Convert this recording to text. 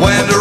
When